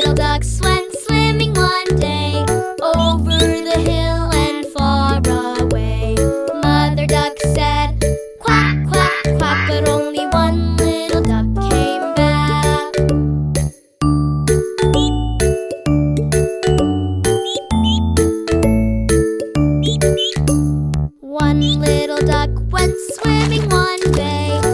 little ducks went swimming one day over the hill and far away. Mother duck said, quack, quack, quack, but only one little duck came back. One little duck went swimming one day.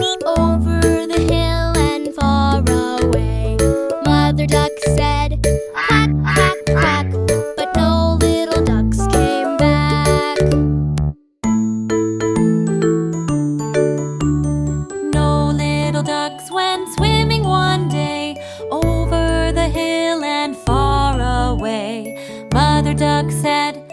duck said,